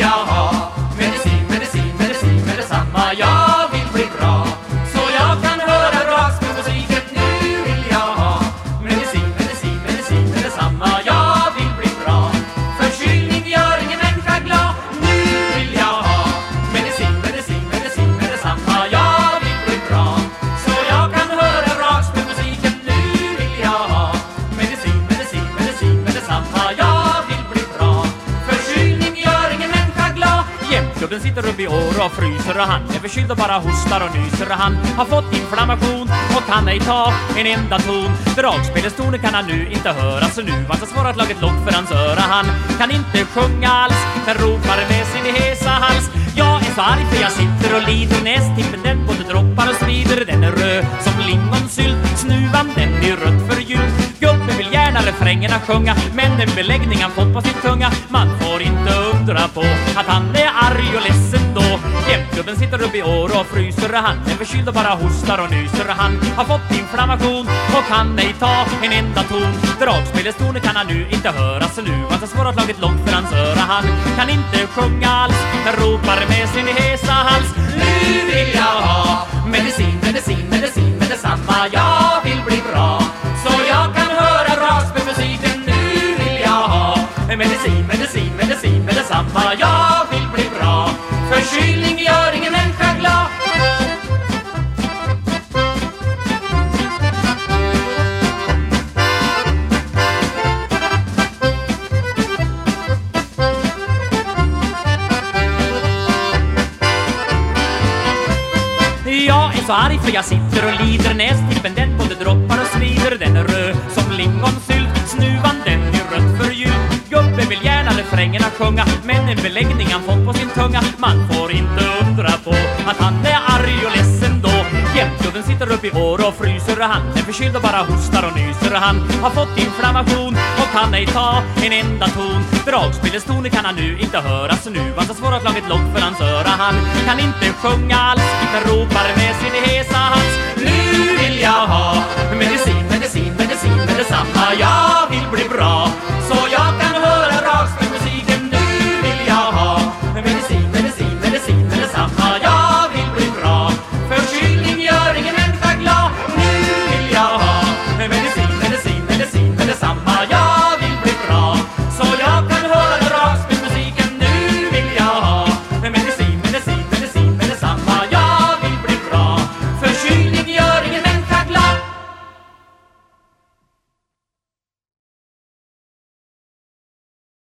vill jag upp i år och fryser och han är förkyld och bara hostar och nyser och han har fått inflammation och kan ej ta en enda ton. Dragspelets toner kan han nu inte höra så nu vart det svarat laget lock för hans öra. Han kan inte sjunga alls, men ropar med sin hesa hals. Jag är så arg för jag sitter och lider Nästippen den både droppar och sprider Den är röd som lingonsylt Snuvan den är rött för jul Gubben vill gärna refrängerna sjunga Men den beläggning han fått på sin tunga Man får inte undra på att han är upp och fryser Han. Är förkyld och bara hostar och nyser Han. Har fått inflammation och kan ej ta en enda ton. Dragspelets toner kan han nu inte höra. Så nu var det svårt att laga för hans öra. Han kan inte sjunga alls. Men ropar med sin hesa hals. Så arg för jag sitter och lider Nästippen den både droppar och svider Den är röd som lingonsylt Snuvan den är rött för jul Gubben vill gärna refrängerna sjunga Men en beläggning han fått på sin tunga. Man får inte undra på att han är arg och ledsen då. Jämtgubben sitter upp i år och fryser Han är förkyld och bara hostar och nyser. Han har fått inflammation och kan ej ta en enda ton. Dragspelets toner kan han nu inte höra Så nu var slagit svårt att lock för hans öra. Han kan inte sjunga alls inte ropar Jag vill bli bra.